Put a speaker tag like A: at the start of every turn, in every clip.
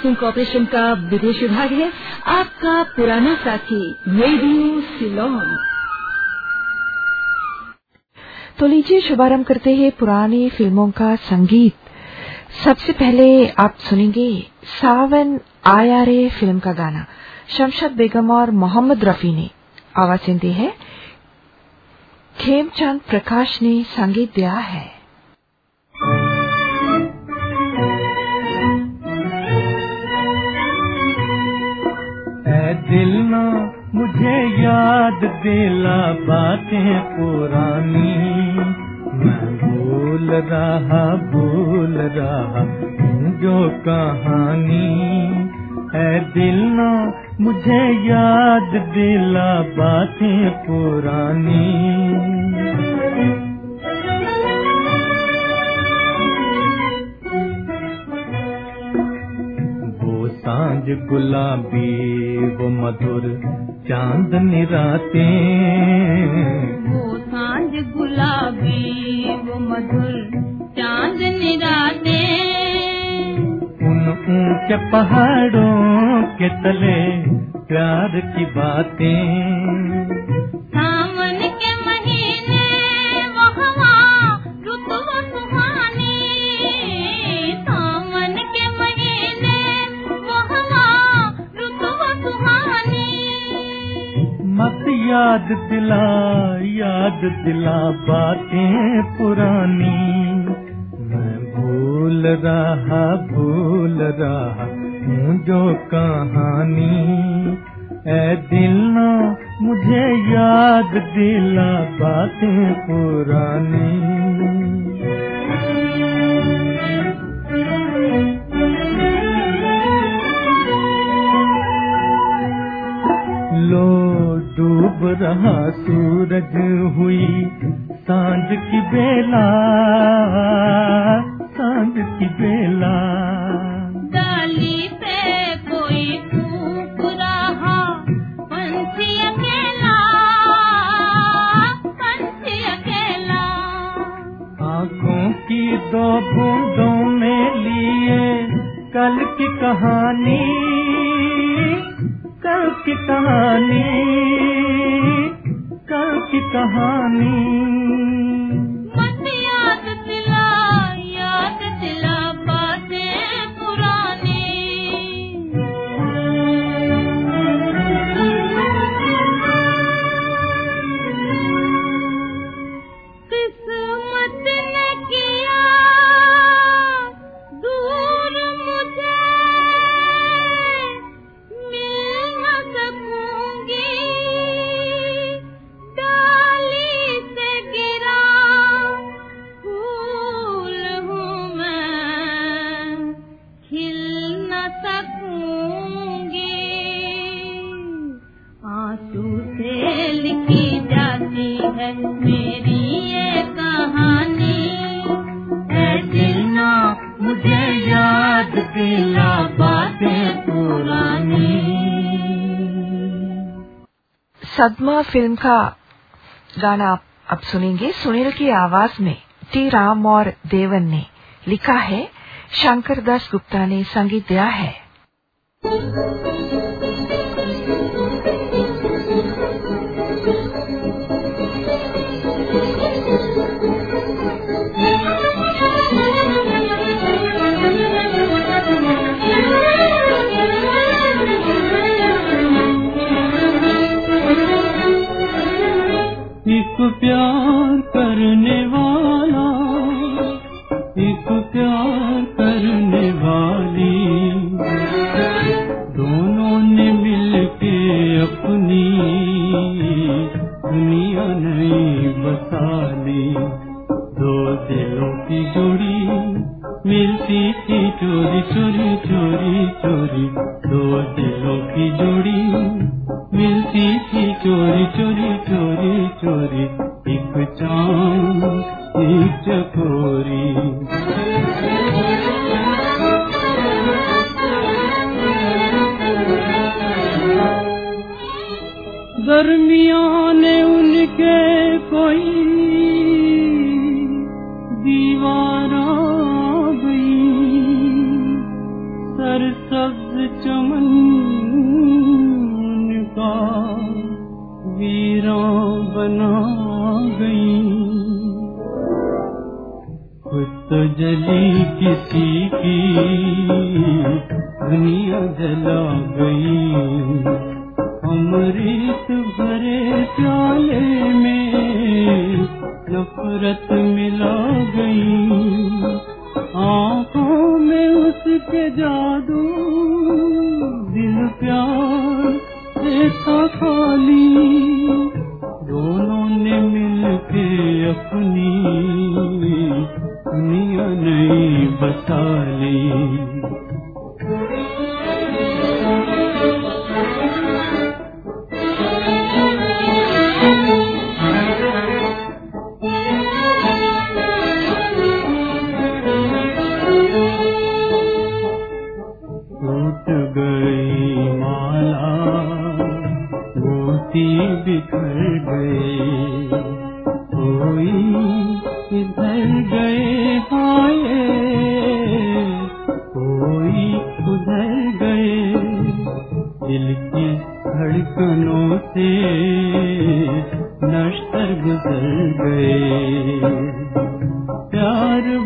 A: Broadcasting corporation का विदेश विभाग है। आपका पुराना साथी रेडियो सिलोन।
B: तो लीजिए, शुभारंभ करते हैं पुरानी फ़िल्मों का संगीत। सबसे पहले आप सुनेंगे सावन आया रे फ़िल्म का गाना। शमशद बेगम और मोहम्मद रफी ने आवाज़ दी है। खेमचंद प्रकाश ने संगीत दिया है।
C: मुझे याद दिला बातें पुरानी। मैं भूल रहा भूल रहा जो कहानी। है दिल ना, मुझे याद दिला बातें पुरानी। साँझ गुलाबी, वो मधुर चाँद निराते।
D: वो साँझ गुलाबी वो मधुर चांदनी निराते।
C: उन ऊँचे पहाड़ों के तले प्यार की बातें। याद दिला याद दिला बातें पुरानी। मैं भूल रहा भूल रहा हूँ जो कहानी। ए दिल ना मुझे याद दिला बातें पुरानी। लो डूब रहा सूरज हुई साँझ की बेला साँझ की बेला।
D: डाली पे कोई फूक रहा पंछी अकेला पंछी अकेला।
C: आँखों की दो बूंदों में लिए कल की कहानी कल की कहानी। कल
B: सदमा फ़िल्म का गाना आप अब सुनेंगे। सुनील की आवाज़ में टी. राम और देवन ने लिखा है, शंकर दास गुप्ता ने संगीत दिया है।
C: प्यार करने वाला, एक प्यार करने वाली। दोनों ने मिलके अपनी दुनिया नहीं बसा ली। दो दिलों की जोड़ी मिलती थी, चोरी चोरी चोरी चोरी। दो दिलों की जोड़ी मिलती थी चोरी चोरी चोरी चोरी, एक चाँद, एक चकोरी। दरमियान उनके कोई दीवार गई। सर
E: सब्ज चमन का बना गई। खुद तो जली किसी की दुनिया जला गई। अमृत भरे प्याले में नफरत मिला गई। आंखों में उसके जादू दिल प्यार देखा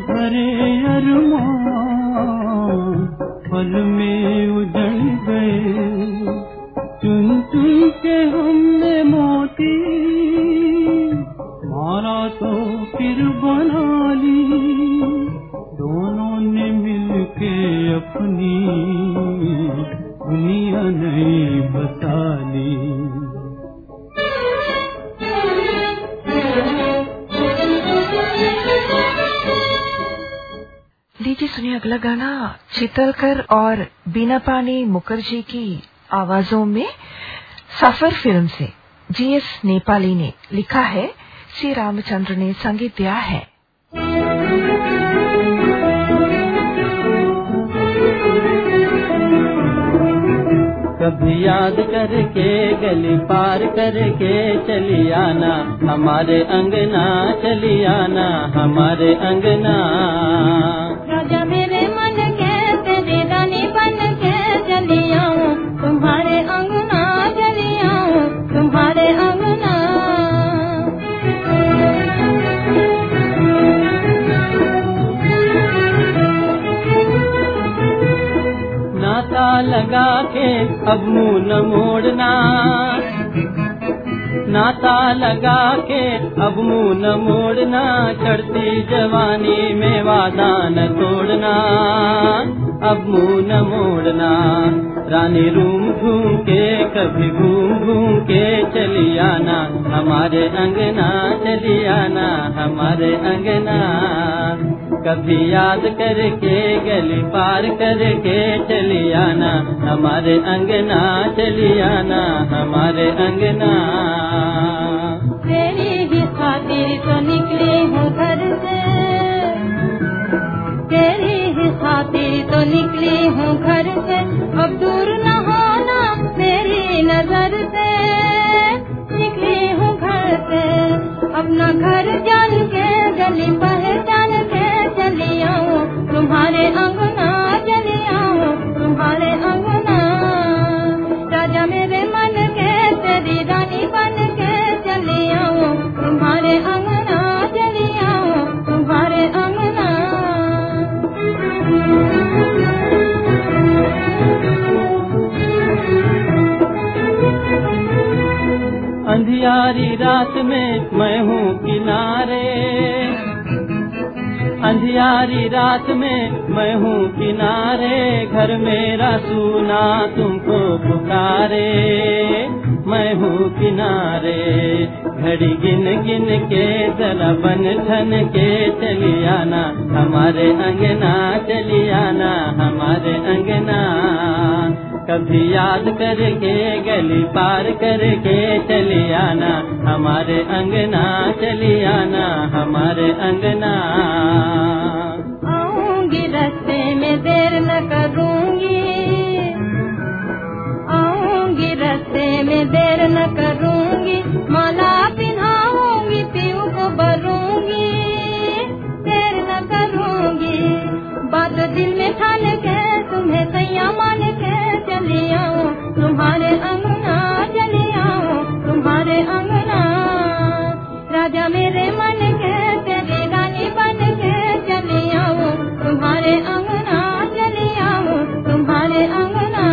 E: भरे अरमान पल में
B: चितलकर और बीना पानी मुखर्जी की आवाजों में सफ़र फ़िल्म से जीएस नेपाली ने लिखा है, सी रामचंद्र ने संगीत दिया है।
E: कभी याद करके, गली पार करके चली आना, हमारे अंगना चली आना, हमारे अंगना। लगा के अब मुँह न मोड़ना। नाता लगा के अब मुँह न मोड़ना, चढ़ती जवानी में वादा न तोड़ना। अब मुँह न मोड़ना, रानी रूम घूम के कभी घूम घूम के चली आना। हमारे अंगना चली आना, हमारे अंगना। कभी याद करके गली पार करके चली आना। हमारे अंगना चली आना हमारे अंगना। अंधियारी रात में मैं हूँ किनारे, घर मेरा सुना तुमको पुकारे। मैं हूँ किनारे, घड़ी गिन गिन के जरा बन धन के चली आना हमारे अंगना चली आना हमारे अंगना कभी याद करके, गली पार करके चली आना। हमारे अंगना, चली आना, हमारे अंगना।
D: आऊँगी रास्ते में, देर न करूँगी। आऊँगी रास्ते में, देर न करूँगी। माला पिन्हाऊँगी पीऊ को भरूँगी। देर न करूँगी। बात दिल में ठान के, तुम्हें सैया मान राजा मेरे मन तुम्हारे अंगना तुम्हारे अंगना।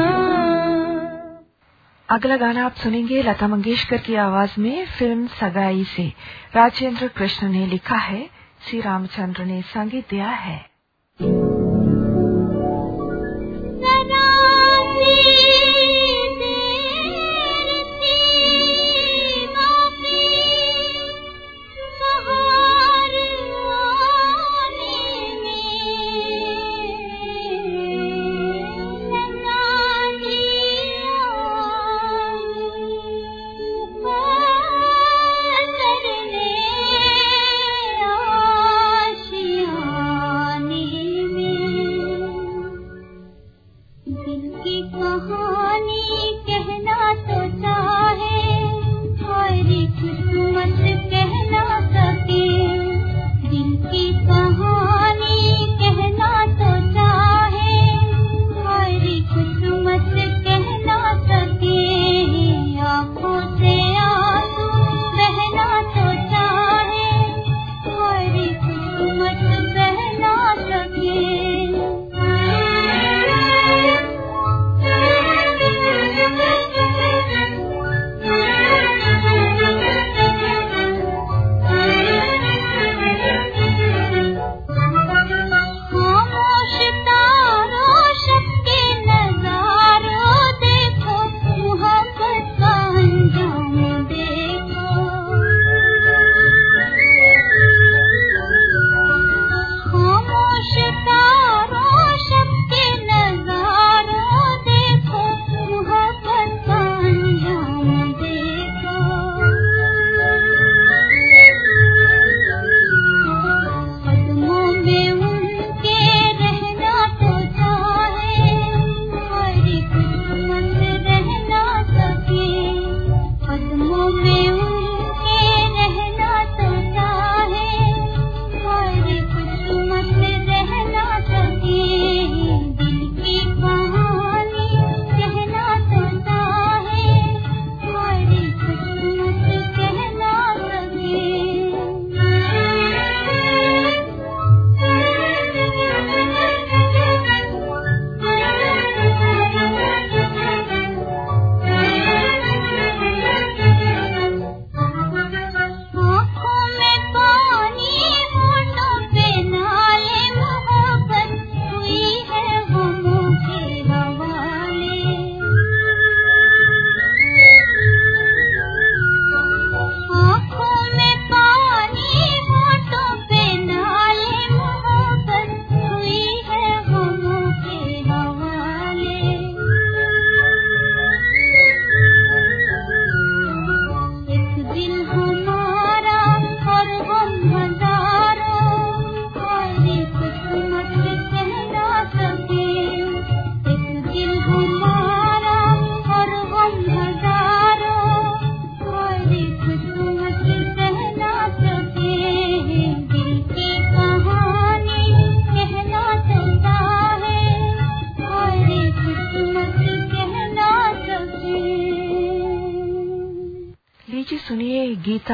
D: अगला गाना आप सुनेंगे लता मंगेशकर की आवाज़ में, फ़िल्म सगाई से। राजेंद्र कृष्ण ने लिखा है, श्री रामचंद्र ने संगीत दिया है।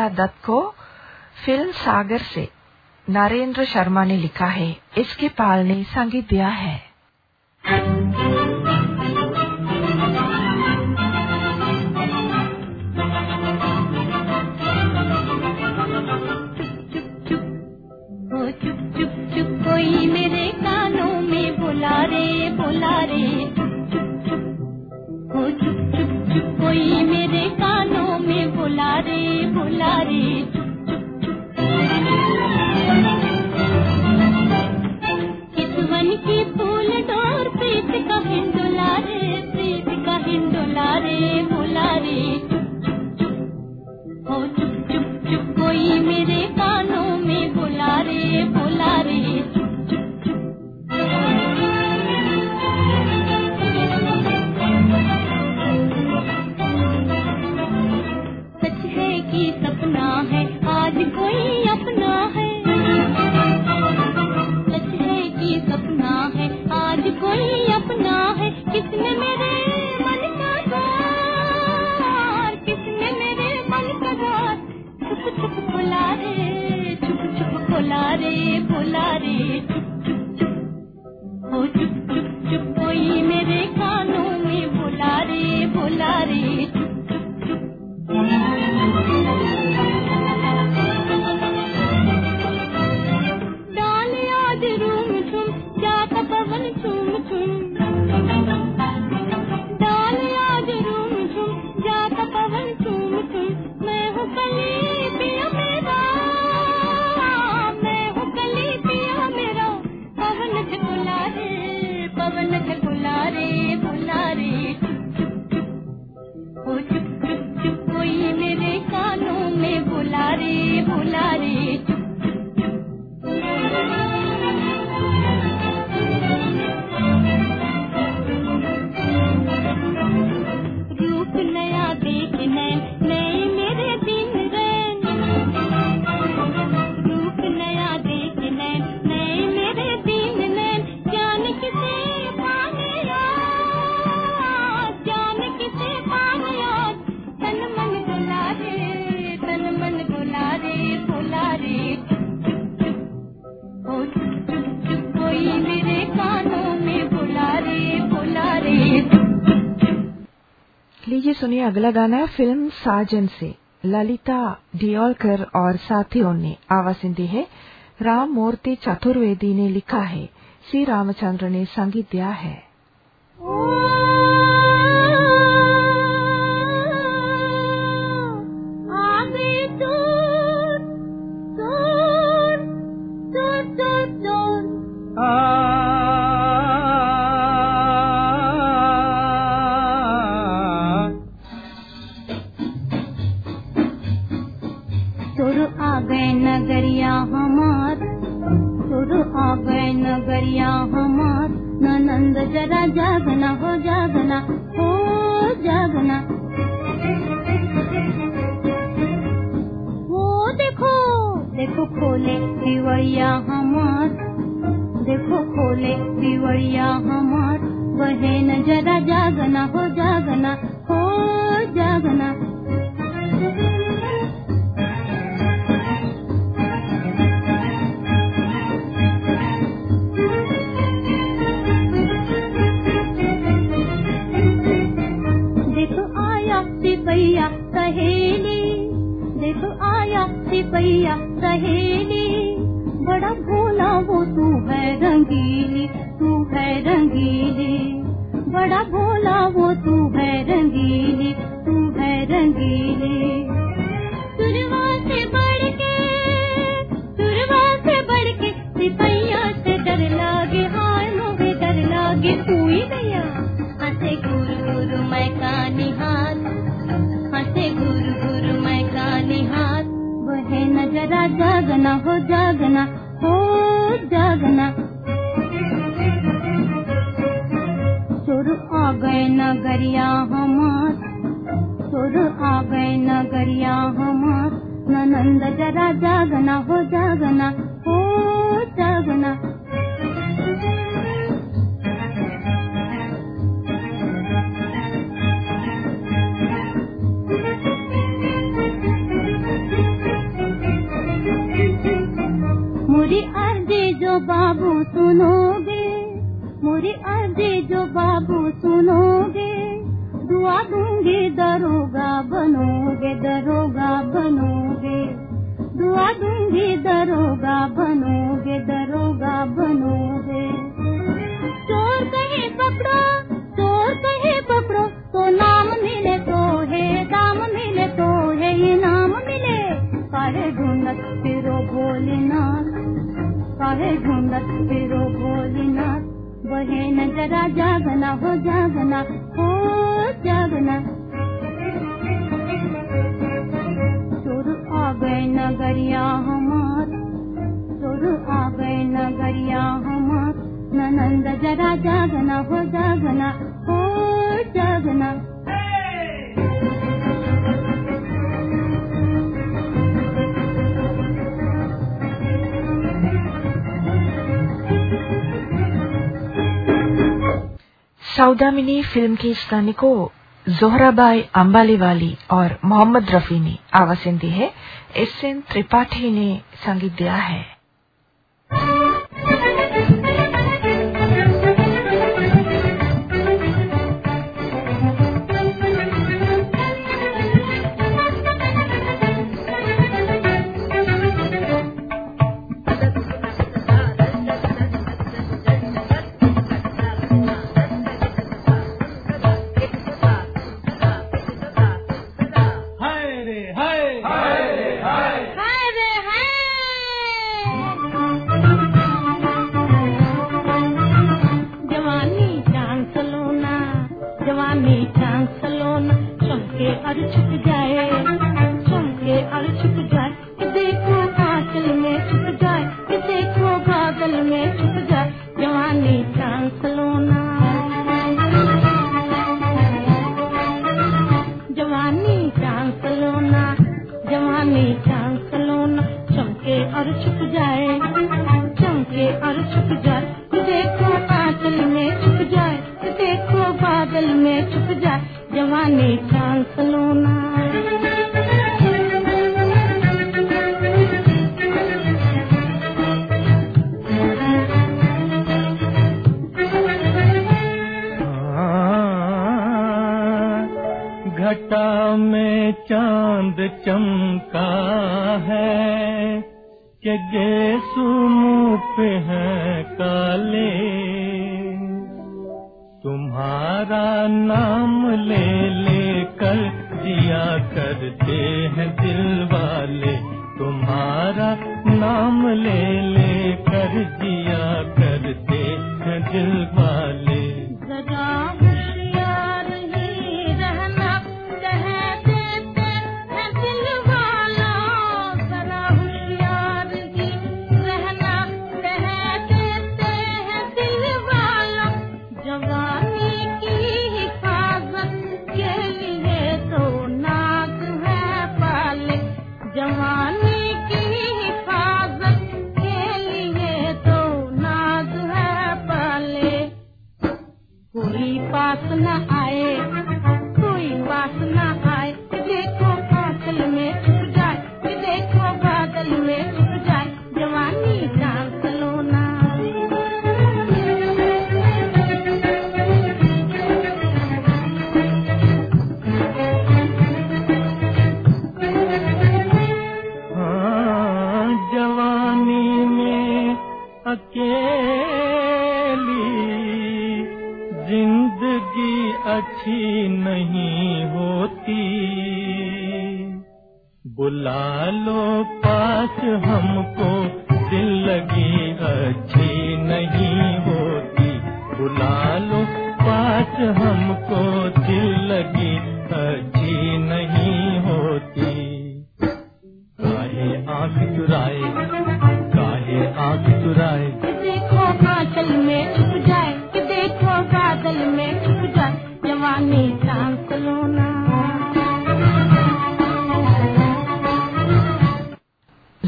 D: अनन्या दत्त को फ़िल्म सागर से नरेंद्र शर्मा ने लिखा है। इसके पाल ने संगीत दिया है।
B: चुप चुप चुप कोई लीजिए सुनिए अगला गाना फ़िल्म साजन से। ललिता डियोलकर और साथियों ने आवाज़ दी है। राम मूर्ति चतुर्वेदी ने लिखा है। श्री रामचंद्र ने संगीत दिया है।
D: नगरिया हमार ननंद जरा जागना, हो जागना हो जागना। वो देखो देखो खोले दिवड़िया हमार, देखो खोले दिवड़िया हमार। वहे न जरा जागना, हो जागना हो जागना। सिपैया सहेली, बड़ा भोला वो तू है रंगीली, तू है रंगीली। बड़ा भोला वो तू है रंगीली, तू है रंगीली। दूँगी दरोगा बनोगे दरोगा बनोगे। चोर कहे पकड़ो, चोर कहे पकड़ो तो नाम मिले तो है, दाम मिले तो है, इनाम मिले। काहे ढूंढत फिरो भोलेनाथ, काहे ढूंढत फिरो भोलेनाथ। वहे न जरा जागना हो जागना
B: फ़िल्म के इस गाने को जोहराबाई अम्बाली वाली और मोहम्मद रफी ने आवाज़ दी है। एस एन त्रिपाठी ने संगीत दिया है।
C: अच्छी नहीं होती। बुला लो पास हमको, दिल लगी अच्छी नहीं होती। बुला लो पास हमको, दिल लगी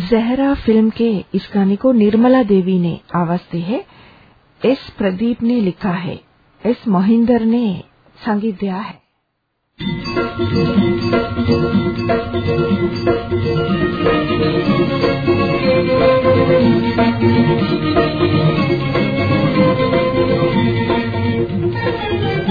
D: जहरा फ़िल्म के इस गाने को निर्मला देवी ने आवाज़ दी है एस प्रदीप ने लिखा है एस मोहिंदर ने संगीत दिया है Thank you.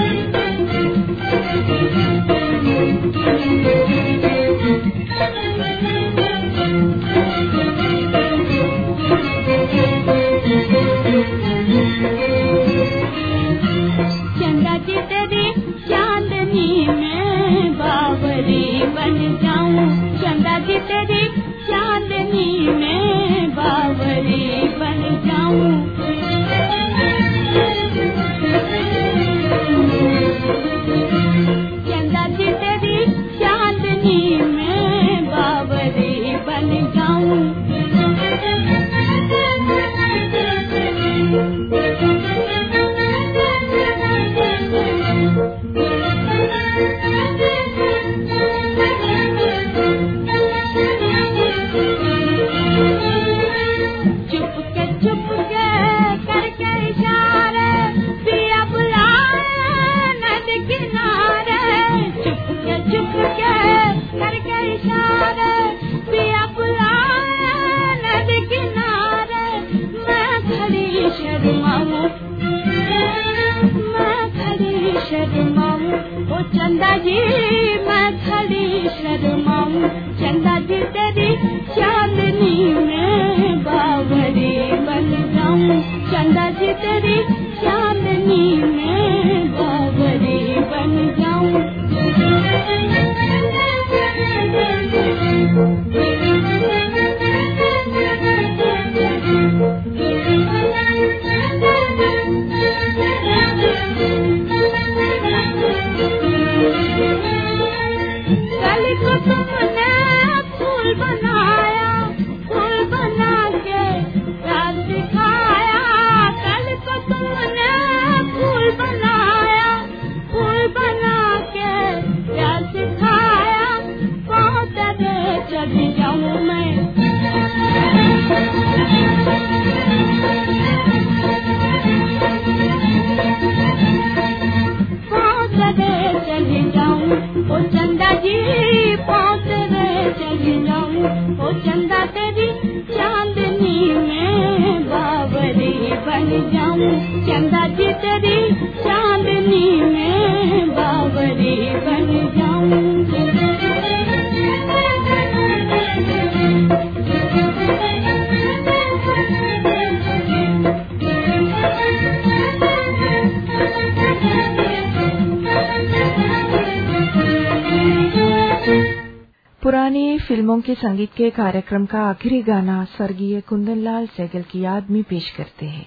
D: संगीत के कार्यक्रम का आखिरी गाना स्वर्गीय कुंदनलाल सैगल की याद में पेश करते हैं।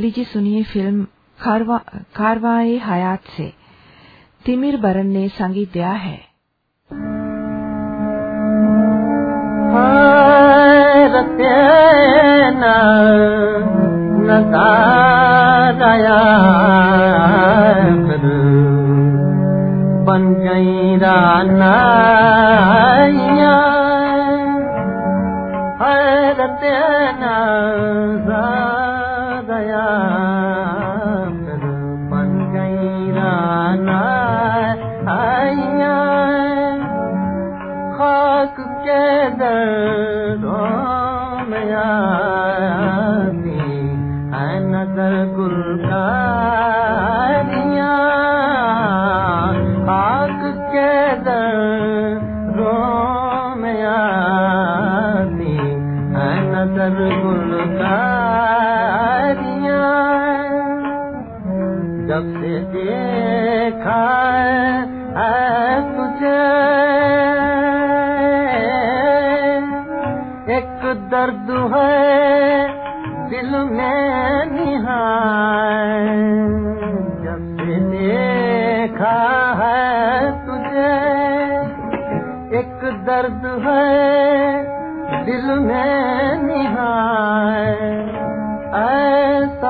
D: लीजिए सुनिए फ़िल्म कारवाए हयात से। तिमिर बरन ने संगीत दिया है।
F: बन गई राना हैरत दया बन गई है तुझे एक दर्द है दिल में निहाय जब से देखा है तुझे एक दर्द है दिल में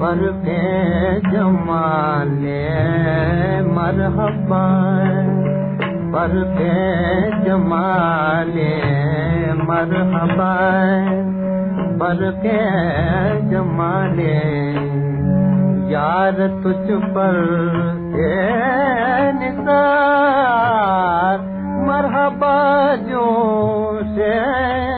F: पर पे जमाले मरहबा पर पे जमाले मरहबा पर के जमाले यार तुझ पर निसार। मरहबा जो से जुनूने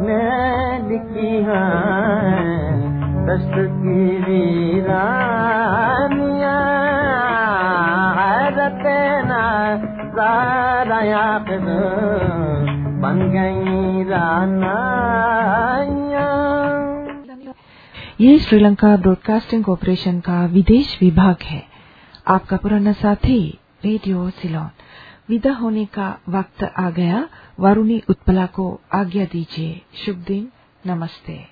F: में बन गई
D: ये श्रीलंका ब्रॉडकास्टिंग कॉरपोरेशन का विदेश विभाग है। आपका पुराना साथी, रेडियो सिलोन। विदा होने का वक्त आ गया। वरुणी उत्पला को आज्ञा दीजिए। शुभ दिन। नमस्ते।